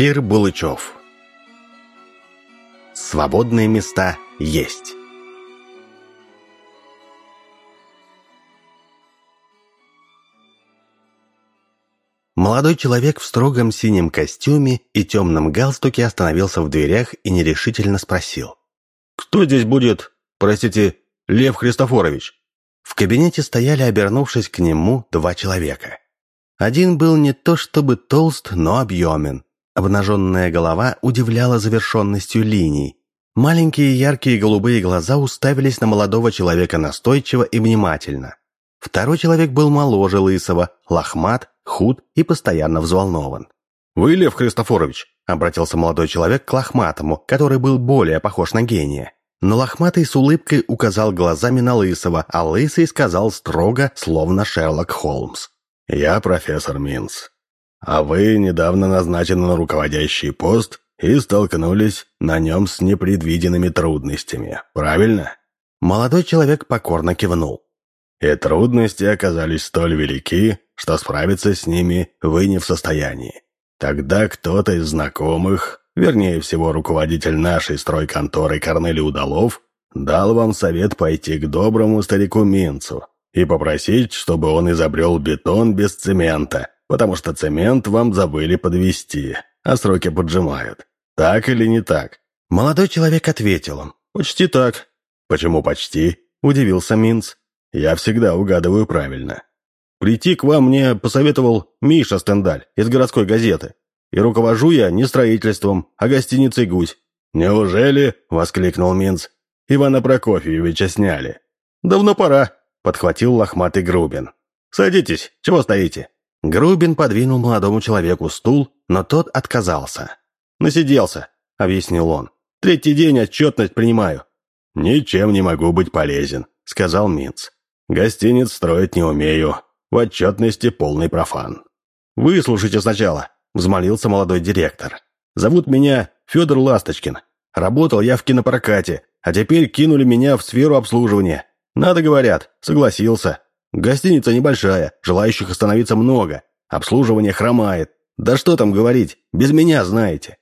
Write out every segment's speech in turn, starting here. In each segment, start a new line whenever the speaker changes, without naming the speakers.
Кир Булычев Свободные места есть. Молодой человек в строгом синем костюме и темном галстуке остановился в дверях и нерешительно спросил.
«Кто здесь будет, простите, Лев Христофорович?»
В кабинете стояли, обернувшись к нему, два человека. Один был не то чтобы толст, но объемен. Обнаженная голова удивляла завершенностью линий. Маленькие яркие голубые глаза уставились на молодого человека настойчиво и внимательно. Второй человек был моложе Лысого, лохмат, худ и постоянно взволнован.
«Вы, Лев Христофорович?»
— обратился молодой человек к Лохматому, который был более похож на гения. Но Лохматый с улыбкой указал глазами на Лысого, а Лысый сказал строго, словно Шерлок Холмс.
«Я профессор Минц. А вы недавно назначены на руководящий пост и столкнулись на нем с непредвиденными трудностями, правильно?»
Молодой человек покорно кивнул.
«И трудности оказались столь велики, что справиться с ними вы не в состоянии. Тогда кто-то из знакомых, вернее всего руководитель нашей стройконторы Корнелий Удалов, дал вам совет пойти к доброму старику Минцу и попросить, чтобы он изобрел бетон без цемента, потому что цемент вам забыли подвести, а сроки поджимают. Так или не так?»
Молодой человек ответил.
«Почти так».
«Почему почти?» – удивился Минц. «Я всегда угадываю правильно».
Прийти к вам мне посоветовал Миша Стендаль из городской газеты. И руковожу я не строительством, а гостиницей «Гусь».
«Неужели?» – воскликнул Минц. «Ивана Прокофьевича сняли».
«Давно пора», – подхватил лохматый Грубин. «Садитесь, чего стоите?»
Грубин подвинул молодому человеку стул, но тот отказался.
«Насиделся», — объяснил он. «Третий день отчетность принимаю».
«Ничем не могу быть полезен», — сказал Минц. «Гостиниц строить не умею. В отчетности полный профан».
«Выслушайте сначала», — взмолился молодой директор. «Зовут меня Федор Ласточкин. Работал я в кинопрокате, а теперь кинули меня в сферу обслуживания. Надо, говорят, согласился. Гостиница небольшая, желающих остановиться много. Обслуживание хромает. Да что там говорить, без меня знаете».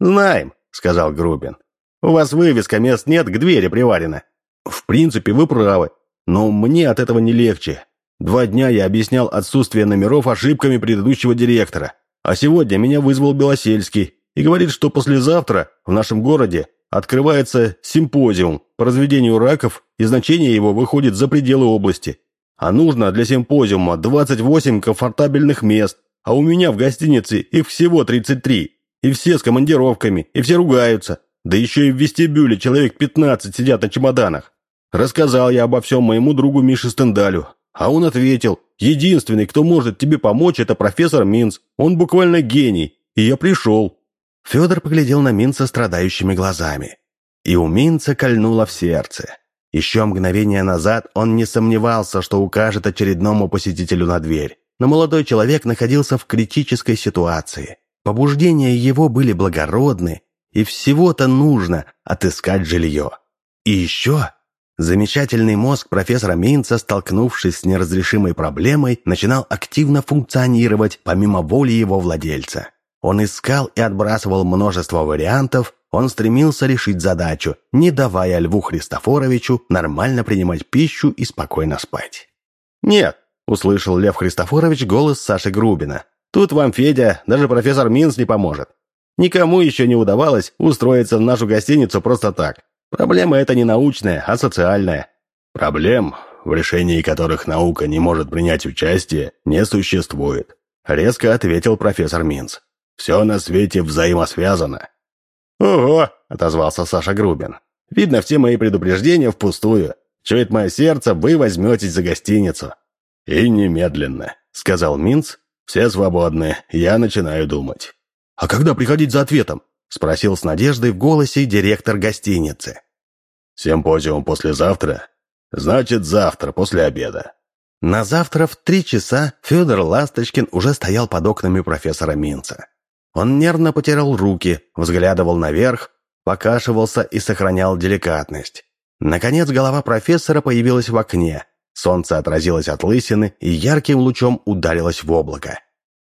«Знаем», — сказал Грубин. «У вас вывеска, мест нет, к двери приварена». «В принципе, вы правы, но мне от этого не легче. Два дня я объяснял отсутствие номеров ошибками предыдущего директора, а сегодня меня вызвал Белосельский и говорит, что послезавтра в нашем городе открывается симпозиум по разведению раков, и значение его выходит за пределы области. А нужно для симпозиума 28 комфортабельных мест, а у меня в гостинице их всего 33. И все с командировками, и все ругаются. Да еще и в вестибюле человек 15 сидят на чемоданах. Рассказал я обо всем моему другу Мише Стендалю. А он ответил, единственный, кто может тебе помочь, это профессор Минц. Он буквально гений. И я пришел.
Федор поглядел на Минца страдающими глазами. И у Минца кольнуло в сердце. Еще мгновение назад он не сомневался, что укажет очередному посетителю на дверь. Но молодой человек находился в критической ситуации. Побуждения его были благородны, и всего-то нужно отыскать жилье. И еще замечательный мозг профессора Минца, столкнувшись с неразрешимой проблемой, начинал активно функционировать помимо воли его владельца. Он искал и отбрасывал множество вариантов, он стремился решить задачу, не давая Льву Христофоровичу нормально принимать пищу и спокойно спать.
«Нет», — услышал Лев Христофорович голос Саши Грубина. «Тут вам, Федя, даже профессор Минц не поможет. Никому еще не удавалось устроиться в нашу гостиницу просто так. Проблема эта не научная, а социальная».
«Проблем, в решении которых наука не может принять участие, не существует», — резко ответил профессор Минц. «Все на свете взаимосвязано.
«Ого!» — отозвался Саша Грубин. «Видно, все мои предупреждения впустую. Чует мое сердце, вы возьметесь за гостиницу».
«И немедленно», — сказал Минц. «Все свободны, я начинаю думать».
«А когда приходить за ответом?» — спросил с надеждой в голосе директор гостиницы.
«Симпозиум послезавтра? Значит, завтра, после обеда».
На завтра в три часа Федор Ласточкин уже стоял под окнами профессора Минца. Он нервно потирал руки, взглядывал наверх, покашивался и сохранял деликатность. Наконец голова профессора появилась в окне. Солнце отразилось от лысины и ярким лучом ударилось в облако.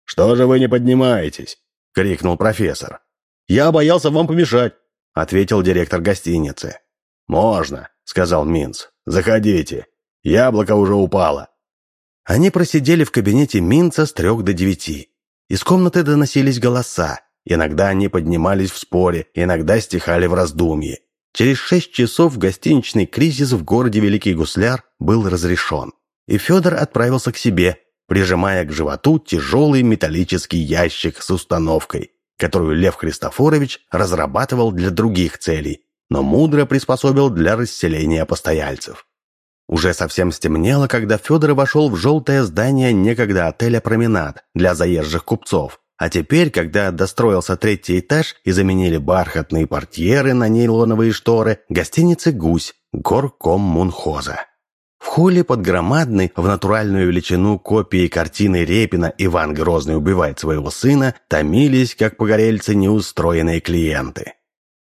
«Что же вы не поднимаетесь?»
— крикнул профессор.
«Я боялся вам помешать», —
ответил директор гостиницы.
«Можно», — сказал Минц. «Заходите. Яблоко уже упало».
Они просидели в кабинете Минца с трех до девяти. Из комнаты доносились голоса. Иногда они поднимались в споре, иногда стихали в раздумье. Через шесть часов гостиничный кризис в городе Великий Гусляр был разрешен. И Федор отправился к себе, прижимая к животу тяжелый металлический ящик с установкой, которую Лев Христофорович разрабатывал для других целей, но мудро приспособил для расселения постояльцев. Уже совсем стемнело, когда Федор вошел в желтое здание некогда отеля «Променад» для заезжих купцов. А теперь, когда достроился третий этаж и заменили бархатные портьеры на нейлоновые шторы, гостиницы «Гусь» горком Мунхоза. В холле под громадной, в натуральную величину копией картины Репина «Иван Грозный убивает своего сына» томились, как погорельцы, неустроенные клиенты.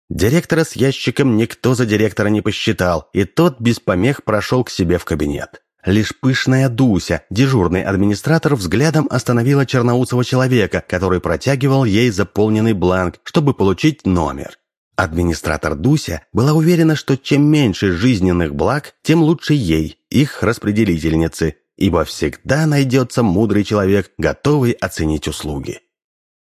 Директора с ящиком никто за директора не посчитал, и тот без помех прошел к себе в кабинет. Лишь пышная Дуся, дежурный администратор, взглядом остановила черноусого человека, который протягивал ей заполненный бланк, чтобы получить номер. Администратор Дуся была уверена, что чем меньше жизненных благ, тем лучше ей, их распределительницы, ибо всегда найдется мудрый человек, готовый оценить услуги.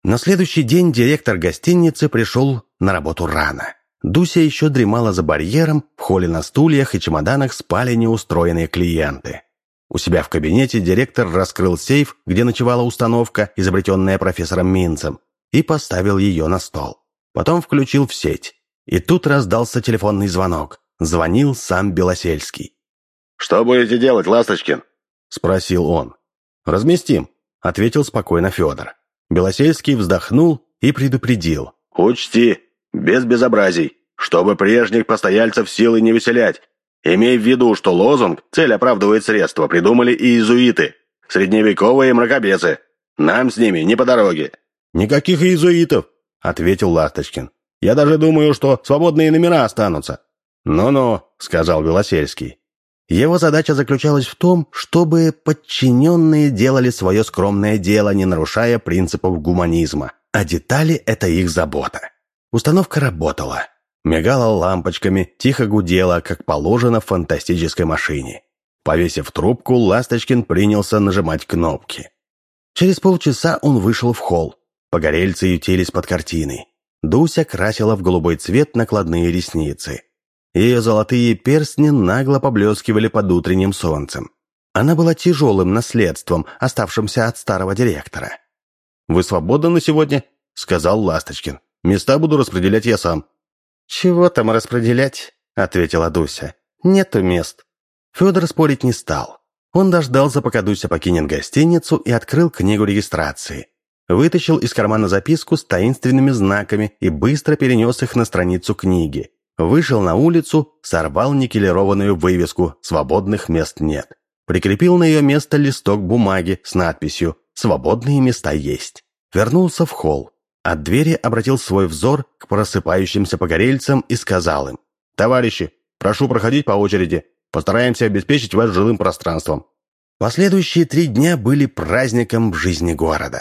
На следующий день директор гостиницы пришел на работу рано. Дуся еще дремала за барьером, в холле на стульях и чемоданах спали неустроенные клиенты. У себя в кабинете директор раскрыл сейф, где ночевала установка, изобретенная профессором Минцем, и поставил ее на стол. Потом включил в сеть. И тут раздался телефонный звонок. Звонил сам Белосельский.
«Что будете делать, Ласточкин?»
– спросил он. «Разместим», – ответил спокойно Федор. Белосельский вздохнул и предупредил.
«Учти, без безобразий, чтобы прежних постояльцев силы не выселять. Имей в виду, что лозунг «Цель оправдывает средства» придумали и иезуиты, средневековые мракобесы. Нам с ними не по дороге».
«Никаких иезуитов», — ответил Ласточкин. «Я даже думаю, что свободные номера останутся».
«Ну-ну», — сказал Белосельский. Его задача заключалась в том, чтобы подчиненные делали свое скромное дело, не нарушая принципов гуманизма, а детали – это их забота. Установка работала. Мигала лампочками, тихо гудела, как положено в фантастической машине. Повесив трубку, Ласточкин принялся нажимать кнопки. Через полчаса он вышел в холл. Погорельцы ютились под картиной. Дуся красила в голубой цвет накладные ресницы. Ее золотые перстни нагло поблескивали под утренним солнцем. Она была тяжелым наследством, оставшимся от старого директора.
«Вы свободны на сегодня?» — сказал Ласточкин. «Места буду распределять я сам».
«Чего там распределять?» — ответила Дуся. «Нету мест». Федор спорить не стал. Он дождался, пока Дуся покинет гостиницу и открыл книгу регистрации. Вытащил из кармана записку с таинственными знаками и быстро перенес их на страницу книги. Вышел на улицу, сорвал никелированную вывеску «Свободных мест нет». Прикрепил на ее место листок бумаги с надписью «Свободные места есть». Вернулся в холл. От двери обратил свой взор к просыпающимся погорельцам и сказал им «Товарищи, прошу проходить по очереди. Постараемся обеспечить вас жилым пространством». Последующие три дня были праздником в жизни города.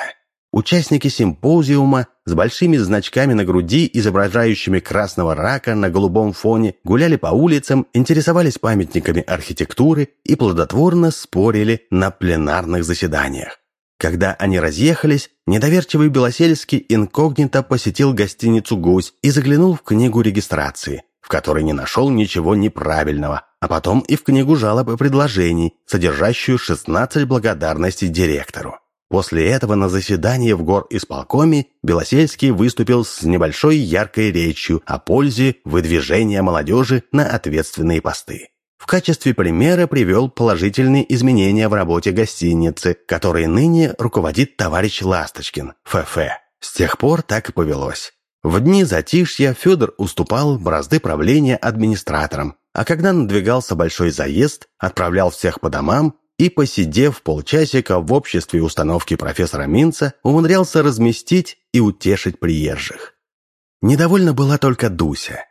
Участники симпозиума с большими значками на груди, изображающими красного рака на голубом фоне, гуляли по улицам, интересовались памятниками архитектуры и плодотворно спорили на пленарных заседаниях. Когда они разъехались, недоверчивый Белосельский инкогнито посетил гостиницу «Гусь» и заглянул в книгу регистрации, в которой не нашел ничего неправильного, а потом и в книгу жалоб и предложений, содержащую 16 благодарностей директору. После этого на заседании в гор исполкоме Белосельский выступил с небольшой яркой речью о пользе выдвижения молодежи на ответственные посты. В качестве примера привел положительные изменения в работе гостиницы, которой ныне руководит товарищ Ласточкин, ФФ. С тех пор так и повелось. В дни затишья Федор уступал бразды правления администраторам, а когда надвигался большой заезд, отправлял всех по домам и, посидев полчасика в обществе установки профессора Минца, умудрялся разместить и утешить приезжих. Недовольна была только Дуся.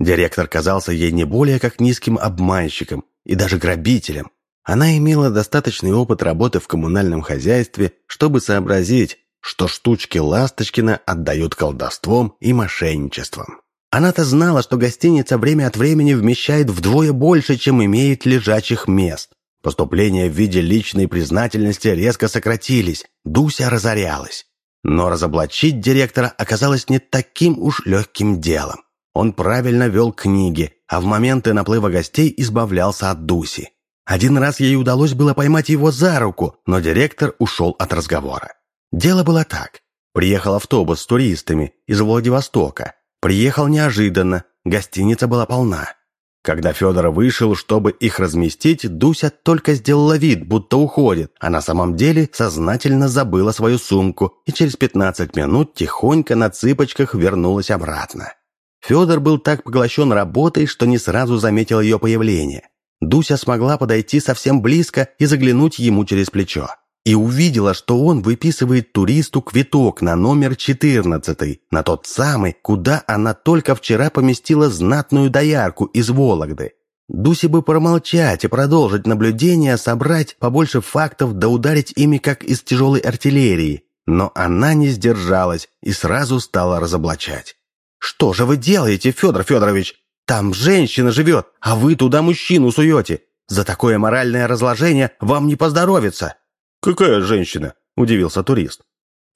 Директор казался ей не более как низким обманщиком и даже грабителем. Она имела достаточный опыт работы в коммунальном хозяйстве, чтобы сообразить, что штучки Ласточкина отдают колдовством и мошенничеством. Она-то знала, что гостиница время от времени вмещает вдвое больше, чем имеет лежачих мест. Поступления в виде личной признательности резко сократились, Дуся разорялась. Но разоблачить директора оказалось не таким уж легким делом. Он правильно вел книги, а в моменты наплыва гостей избавлялся от Дуси. Один раз ей удалось было поймать его за руку, но директор ушел от разговора. Дело было так. Приехал автобус с туристами из Владивостока. Приехал неожиданно, гостиница была полна. Когда Федор вышел, чтобы их разместить, Дуся только сделала вид, будто уходит, а на самом деле сознательно забыла свою сумку и через 15 минут тихонько на цыпочках вернулась обратно. Федор был так поглощен работой, что не сразу заметил ее появление. Дуся смогла подойти совсем близко и заглянуть ему через плечо и увидела, что он выписывает туристу квиток на номер 14, на тот самый, куда она только вчера поместила знатную доярку из Вологды. Дусе бы промолчать и продолжить наблюдение, собрать побольше фактов да ударить ими, как из тяжелой артиллерии. Но она не сдержалась и сразу стала разоблачать. «Что же вы делаете, Федор Федорович? Там женщина живет, а вы туда мужчину суете. За такое моральное разложение вам не поздоровится».
«Какая женщина?» – удивился турист.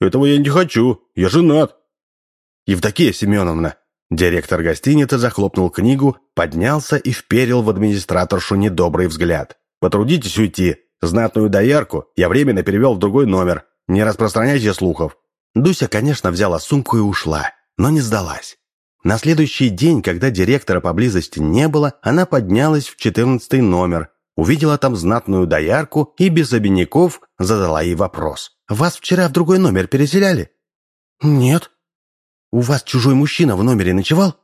«Этого я не хочу, я женат».
«Евдокия Семеновна», Директор гостиницы захлопнул книгу, поднялся и вперил в администраторшу недобрый взгляд. «Потрудитесь уйти. Знатную доярку я временно перевел в другой номер. Не распространяйте слухов». Дуся, конечно, взяла сумку и ушла, но не сдалась. На следующий день, когда директора поблизости не было, она поднялась в четырнадцатый номер, Увидела там знатную доярку и без обиняков задала ей вопрос. «Вас вчера в другой номер переселяли?» «Нет». «У вас чужой мужчина в номере ночевал?»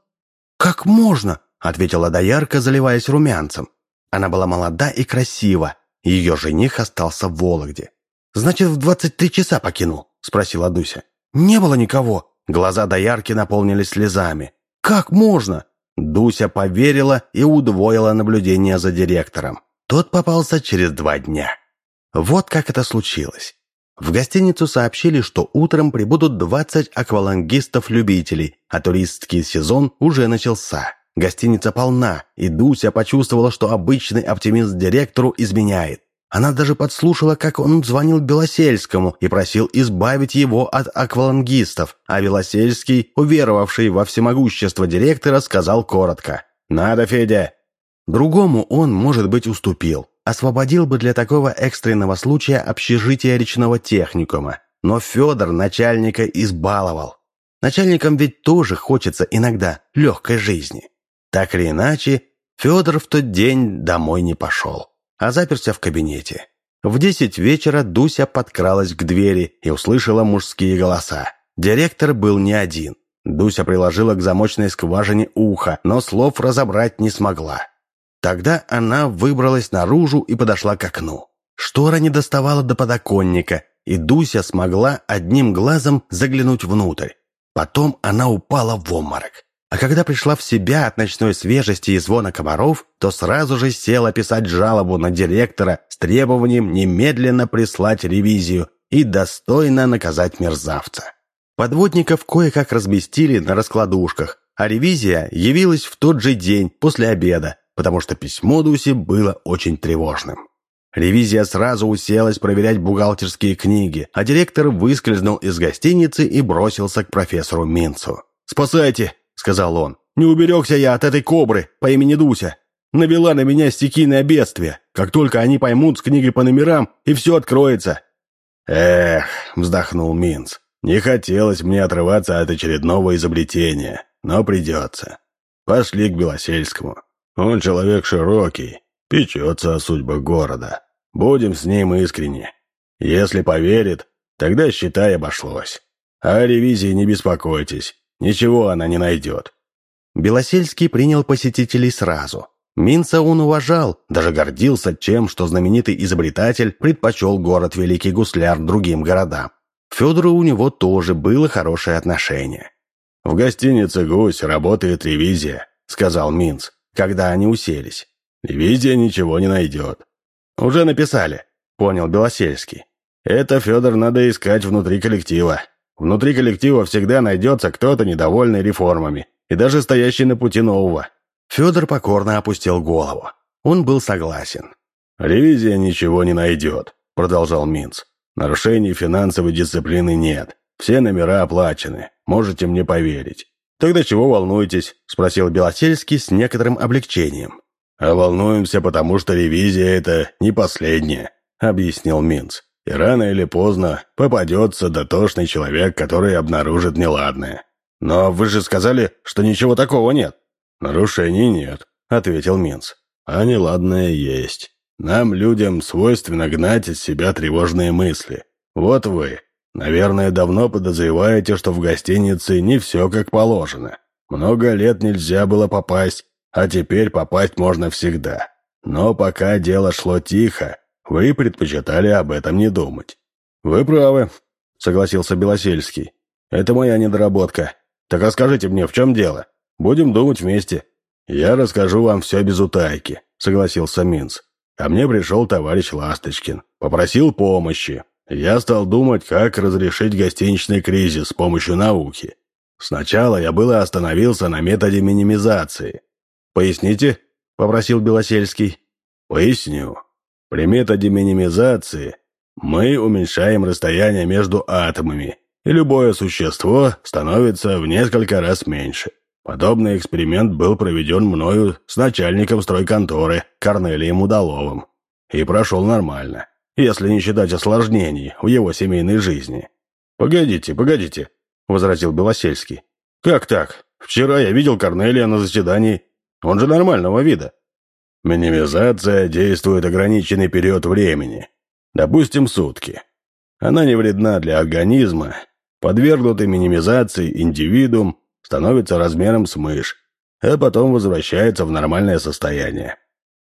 «Как можно?» — ответила доярка, заливаясь румянцем. Она была молода и красива. Ее жених остался в Вологде. «Значит, в двадцать три часа покинул?» — спросила Дуся. «Не было никого». Глаза доярки наполнились слезами. «Как можно?» Дуся поверила и удвоила наблюдение за директором. Тот попался через два дня. Вот как это случилось. В гостиницу сообщили, что утром прибудут 20 аквалангистов-любителей, а туристский сезон уже начался. Гостиница полна, и Дуся почувствовала, что обычный оптимист директору изменяет. Она даже подслушала, как он звонил Белосельскому и просил избавить его от аквалангистов, а Белосельский, уверовавший во всемогущество директора, сказал коротко «Надо, Федя, Другому он, может быть, уступил. Освободил бы для такого экстренного случая общежитие речного техникума. Но Федор начальника избаловал. Начальникам ведь тоже хочется иногда легкой жизни. Так или иначе, Федор в тот день домой не пошел, а заперся в кабинете. В десять вечера Дуся подкралась к двери и услышала мужские голоса. Директор был не один. Дуся приложила к замочной скважине ухо, но слов разобрать не смогла. Тогда она выбралась наружу и подошла к окну. Штора не доставала до подоконника, и Дуся смогла одним глазом заглянуть внутрь. Потом она упала в обморок. А когда пришла в себя от ночной свежести и звона комаров, то сразу же села писать жалобу на директора с требованием немедленно прислать ревизию и достойно наказать мерзавца. Подводников кое-как разместили на раскладушках, а ревизия явилась в тот же день после обеда, потому что письмо Дуси было очень тревожным. Ревизия сразу уселась проверять бухгалтерские книги, а директор выскользнул из гостиницы и бросился к профессору Минцу. «Спасайте!» — сказал он. «Не уберегся я от этой кобры по имени Дуся. Навела на меня стихийное бедствие. Как только они поймут с книгой по номерам, и все откроется».
«Эх», — вздохнул Минц, — «не хотелось мне отрываться от очередного изобретения, но придется. Пошли к Белосельскому. Он человек широкий, печется о судьбах города. Будем с ним искренни. Если поверит, тогда, считай, обошлось. А о ревизии не беспокойтесь, ничего она не найдет».
Белосельский принял посетителей сразу. Минца он уважал, даже гордился тем, что знаменитый изобретатель предпочел город Великий Гусляр другим городам. Федору у него тоже было хорошее отношение.
«В гостинице «Гусь» работает ревизия», — сказал Минц когда они уселись. «Видия ничего не найдет».
«Уже написали», — понял Белосельский.
Это, Федор, надо искать внутри коллектива. Внутри коллектива всегда найдется кто-то недовольный реформами и даже стоящий на пути нового.
Федор покорно опустил голову. Он был согласен.
«Ревизия ничего не найдет», — продолжал Минц. «Нарушений финансовой дисциплины нет. Все номера оплачены. Можете мне поверить».
«Тогда чего волнуетесь?» — спросил Белосельский с некоторым облегчением.
«А волнуемся, потому что ревизия — это не последняя», — объяснил Минц. «И рано или поздно попадется дотошный человек, который обнаружит неладное».
«Но вы же сказали, что ничего такого нет».
«Нарушений нет», — ответил Минц. «А неладное есть. Нам, людям, свойственно гнать из себя тревожные мысли. Вот вы, наверное, давно подозреваете, что в гостинице не все как положено. Много лет нельзя было попасть, а теперь попасть можно всегда. Но пока дело шло тихо, вы предпочитали об этом не думать».
«Вы правы», — согласился Белосельский. «Это моя недоработка. Так расскажите мне, в чем дело? Будем думать вместе».
«Я расскажу вам все без утайки», — согласился Минц. Ко мне пришел товарищ Ласточкин. Попросил помощи. Я стал думать, как разрешить гостиничный кризис с помощью науки. Сначала я было остановился на методе минимизации.
«Поясните?» – попросил Белосельский.
«Поясню. При методе минимизации мы уменьшаем расстояние между атомами, и любое существо становится в несколько раз меньше. Подобный эксперимент был проведен мною с начальником стройконторы Корнелием Удаловым. И прошел нормально, если не считать осложнений в его семейной жизни.
«Погодите, погодите», — возразил Белосельский. «Как так? Вчера я видел Корнелия на заседании. Он же нормального вида».
Минимизация действует ограниченный период времени. Допустим, сутки. Она не вредна для организма. Подвергнутый минимизации индивидуум становится размером с мышь, а потом возвращается в нормальное состояние.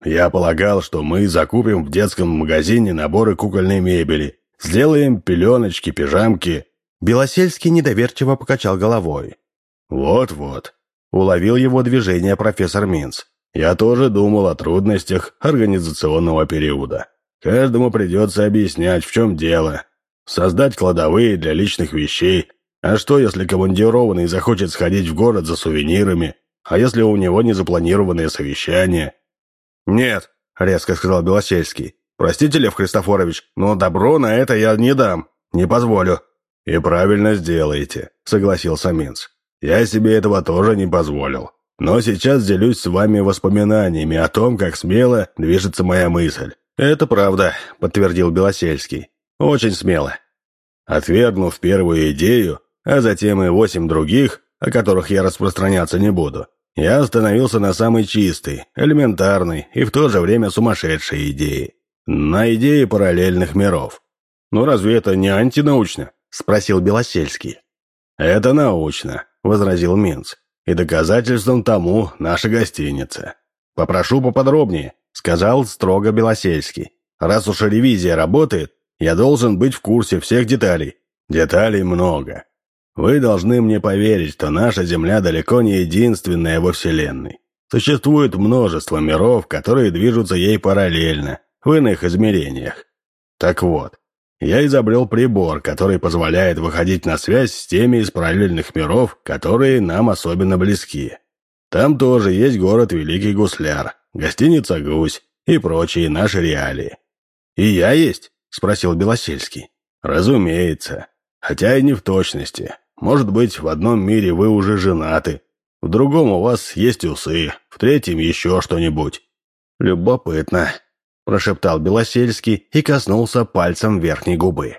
Я полагал, что мы закупим в детском магазине наборы кукольной мебели, сделаем пеленочки, пижамки.
Белосельский недоверчиво покачал головой.
Вот-вот. Уловил его движение профессор Минц. Я тоже думал о трудностях организационного периода. Каждому придется объяснять, в чем дело. Создать кладовые для личных вещей, а что, если командированный захочет сходить в город за сувенирами? А если у него незапланированное совещание?
«Нет», — резко сказал Белосельский. «Простите, Лев Христофорович, но добро на это я не дам. Не позволю».
«И правильно сделаете», — согласился Минц. «Я себе этого тоже не позволил. Но сейчас делюсь с вами воспоминаниями о том, как смело движется моя мысль».
«Это правда», — подтвердил Белосельский. «Очень смело».
Отвергнув первую идею, а затем и восемь других, о которых я распространяться не буду, я остановился на самой чистой, элементарной и в то же время сумасшедшей идее. На идее параллельных миров.
«Ну разве это не антинаучно?» – спросил Белосельский.
«Это научно», – возразил Минц. «И доказательством тому наша гостиница».
«Попрошу поподробнее», – сказал строго Белосельский. «Раз уж ревизия работает, я должен быть в курсе всех деталей».
«Деталей много. Вы должны мне поверить, что наша Земля далеко не единственная во Вселенной. Существует множество миров, которые движутся ей параллельно, в иных измерениях. Так вот, я изобрел прибор, который позволяет выходить на связь с теми из параллельных миров, которые нам особенно близки. Там тоже есть город Великий Гусляр, гостиница «Гусь» и прочие наши реалии.
«И я есть?» — спросил Белосельский.
«Разумеется. Хотя и не в точности. Может быть, в одном мире вы уже женаты, в другом у вас есть усы, в третьем еще что-нибудь».
«Любопытно», – прошептал Белосельский и коснулся пальцем верхней губы.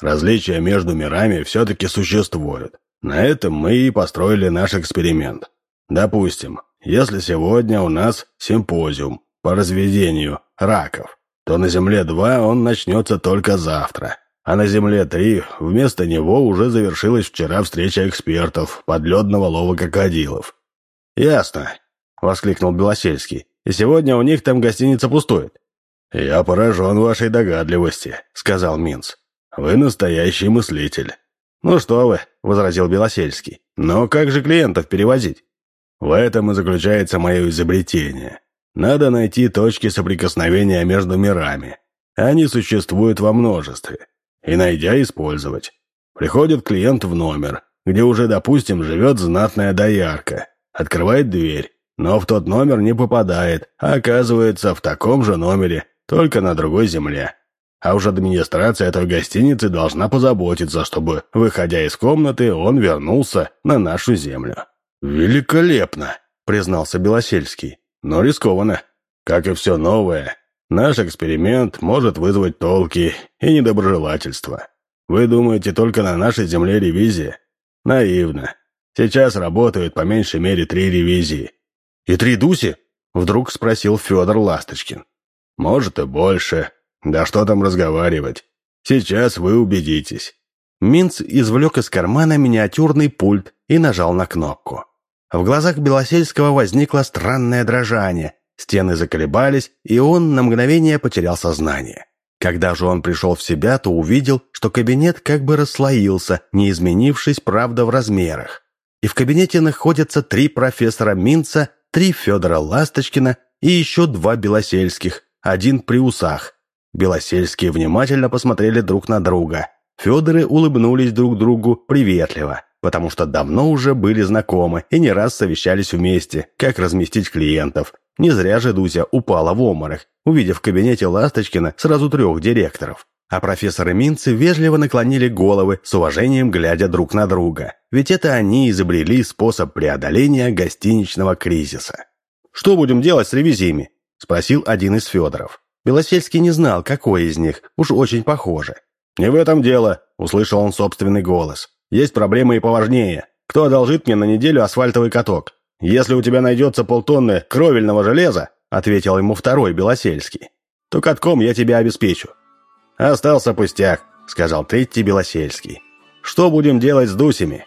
«Различия между мирами все-таки существуют. На этом мы и построили наш эксперимент. Допустим, если сегодня у нас симпозиум по разведению раков, то на Земле-2 он начнется только завтра. А на Земле-3 вместо него уже завершилась вчера встреча экспертов подледного лова крокодилов.
«Ясно», — воскликнул Белосельский. «И сегодня у них там гостиница пустует».
«Я поражен вашей догадливости», — сказал Минц. «Вы настоящий мыслитель».
«Ну что вы», — возразил Белосельский. «Но как же клиентов перевозить?»
«В этом и заключается мое изобретение. Надо найти точки соприкосновения между мирами. Они существуют во множестве. и, найдя, использовать. Приходит клиент в номер, где уже, допустим, живет знатная доярка. Открывает дверь, но в тот номер не попадает, а оказывается в таком же номере, только на другой земле. А уж администрация этой гостиницы должна позаботиться, чтобы, выходя из комнаты, он вернулся на нашу землю.
«Великолепно!» — признался Белосельский.
«Но рискованно. Как и все новое, наш эксперимент может вызвать толки и недоброжелательство. Вы думаете, только на нашей земле ревизия? Наивно. Сейчас работают по меньшей мере три ревизии.
И три дуси? Вдруг спросил Федор Ласточкин.
Может и больше. Да что там разговаривать. Сейчас вы убедитесь.
Минц извлек из кармана миниатюрный пульт и нажал на кнопку. В глазах Белосельского возникло странное дрожание. Стены заколебались, и он на мгновение потерял сознание. Когда же он пришел в себя, то увидел, что кабинет как бы расслоился, не изменившись, правда, в размерах. И в кабинете находятся три профессора Минца, три Федора Ласточкина и еще два Белосельских, один при усах. Белосельские внимательно посмотрели друг на друга. Федоры улыбнулись друг другу приветливо, потому что давно уже были знакомы и не раз совещались вместе, как разместить клиентов. Не зря же Дуся упала в оморок, увидев в кабинете Ласточкина сразу трех директоров. А профессоры Минцы вежливо наклонили головы, с уважением глядя друг на друга. Ведь это они изобрели способ преодоления гостиничного кризиса.
«Что будем делать с ревизиями?» – спросил один из Федоров. Белосельский не знал, какой из них, уж очень похоже.
«Не в этом дело», – услышал он собственный голос. «Есть проблемы и поважнее. Кто одолжит мне на неделю асфальтовый каток? Если у тебя найдется полтонны кровельного железа, ответил ему второй Белосельский, то катком я тебя обеспечу. Остался пустяк, сказал третий Белосельский. Что будем делать с Дусями?